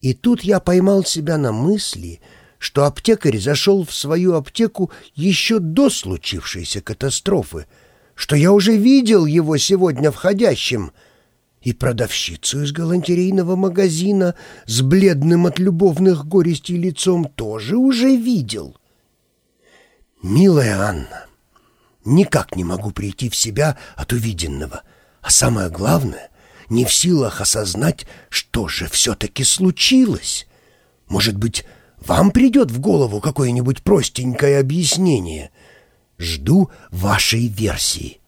И тут я поймал себя на мысли, что аптекарь зашел в свою аптеку еще до случившейся катастрофы, что я уже видел его сегодня входящим, и продавщицу из галантерейного магазина с бледным от любовных горестей лицом тоже уже видел. «Милая Анна, никак не могу прийти в себя от увиденного, а самое главное, не в силах осознать, что же все-таки случилось. Может быть, вам придет в голову какое-нибудь простенькое объяснение. Жду вашей версии.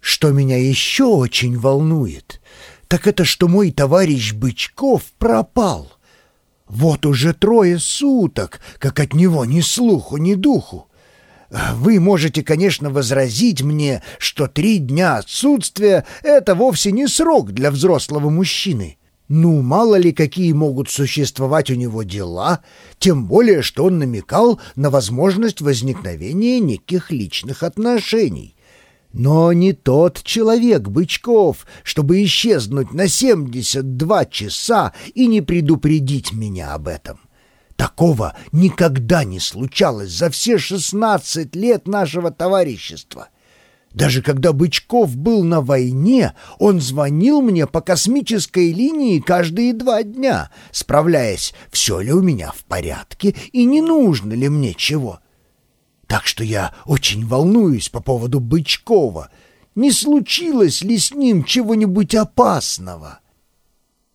Что меня еще очень волнует, так это что мой товарищ Бычков пропал. Вот уже трое суток, как от него ни слуху, ни духу. Вы можете, конечно, возразить мне, что три дня отсутствия — это вовсе не срок для взрослого мужчины. Ну, мало ли какие могут существовать у него дела, тем более, что он намекал на возможность возникновения неких личных отношений. Но не тот человек, Бычков, чтобы исчезнуть на 72 часа и не предупредить меня об этом. Такого никогда не случалось за все шестнадцать лет нашего товарищества. Даже когда Бычков был на войне, он звонил мне по космической линии каждые два дня, справляясь, все ли у меня в порядке и не нужно ли мне чего. Так что я очень волнуюсь по поводу Бычкова. Не случилось ли с ним чего-нибудь опасного?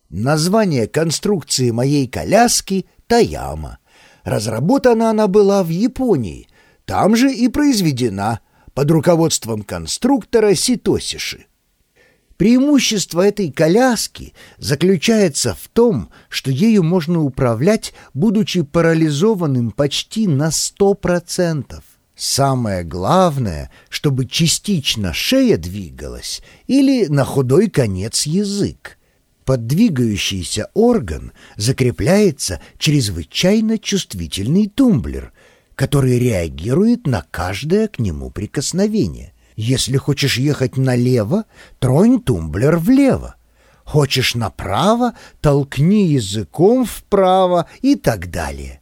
Название конструкции моей коляски — Таяма. Разработана она была в Японии, там же и произведена под руководством конструктора Ситосиши. Преимущество этой коляски заключается в том, что ею можно управлять, будучи парализованным почти на сто процентов. Самое главное, чтобы частично шея двигалась или на худой конец язык. Под двигающийся орган закрепляется чрезвычайно чувствительный тумблер, который реагирует на каждое к нему прикосновение. Если хочешь ехать налево, тронь тумблер влево. Хочешь направо, толкни языком вправо и так далее.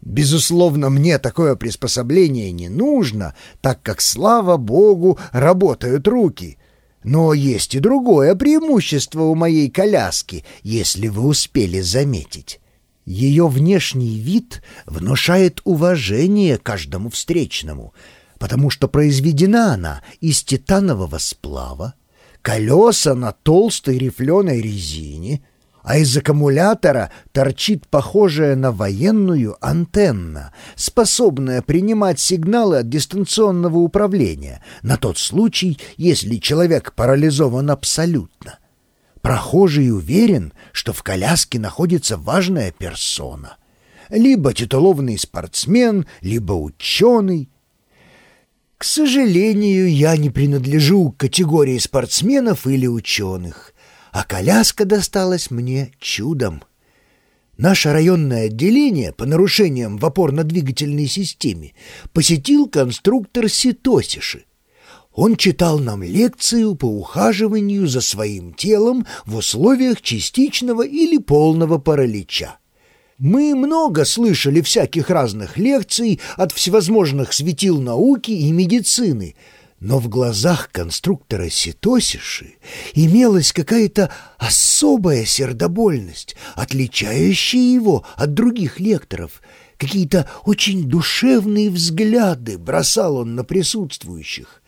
Безусловно, мне такое приспособление не нужно, так как, слава богу, работают руки — но есть и другое преимущество у моей коляски, если вы успели заметить. Ее внешний вид внушает уважение каждому встречному, потому что произведена она из титанового сплава, колеса на толстой рифленой резине — а из аккумулятора торчит похожая на военную антенна, способная принимать сигналы от дистанционного управления на тот случай, если человек парализован абсолютно. Прохожий уверен, что в коляске находится важная персона. Либо титулованный спортсмен, либо ученый. К сожалению, я не принадлежу к категории спортсменов или ученых — а коляска досталась мне чудом. Наше районное отделение по нарушениям в опорно-двигательной системе посетил конструктор Ситосиши. Он читал нам лекцию по ухаживанию за своим телом в условиях частичного или полного паралича. Мы много слышали всяких разных лекций от всевозможных светил науки и медицины — но в глазах конструктора Ситосиши имелась какая-то особая сердобольность, отличающая его от других лекторов. Какие-то очень душевные взгляды бросал он на присутствующих.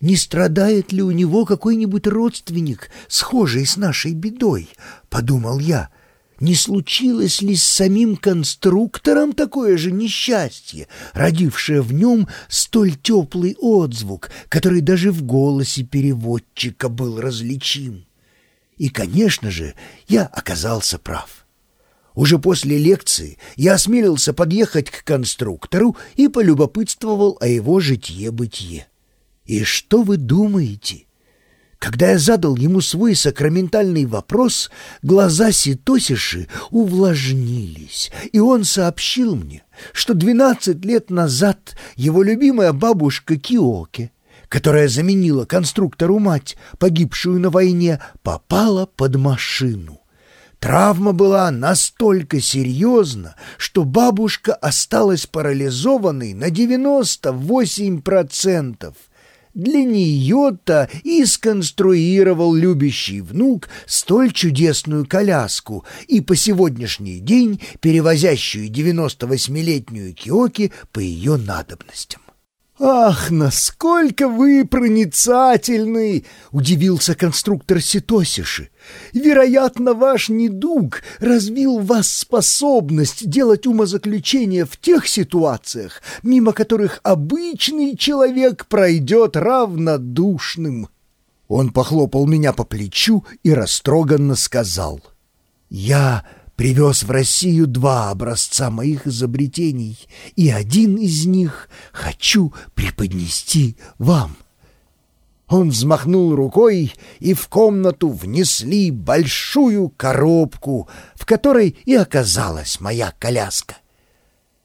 Не страдает ли у него какой-нибудь родственник, схожий с нашей бедой, — подумал я, — не случилось ли с самим конструктором такое же несчастье, родившее в нем столь теплый отзвук, который даже в голосе переводчика был различим? И, конечно же, я оказался прав. Уже после лекции я осмелился подъехать к конструктору и полюбопытствовал о его житье-бытие. И что вы думаете? Когда я задал ему свой сакраментальный вопрос, глаза Ситосиши увлажнились, и он сообщил мне, что двенадцать лет назад его любимая бабушка Киоке, которая заменила конструктору мать, погибшую на войне, попала под машину. Травма была настолько серьезна, что бабушка осталась парализованной на 98%. Для нее-то и сконструировал любящий внук столь чудесную коляску и по сегодняшний день перевозящую 98-летнюю Киоки по ее надобностям. «Ах, насколько вы проницательны!» — удивился конструктор Ситосиши. «Вероятно, ваш недуг развил в вас способность делать умозаключения в тех ситуациях, мимо которых обычный человек пройдет равнодушным». Он похлопал меня по плечу и растроганно сказал. «Я привез в Россию два образца моих изобретений, и один из них хочу преподнести вам». Он взмахнул рукой, и в комнату внесли большую коробку, в которой и оказалась моя коляска.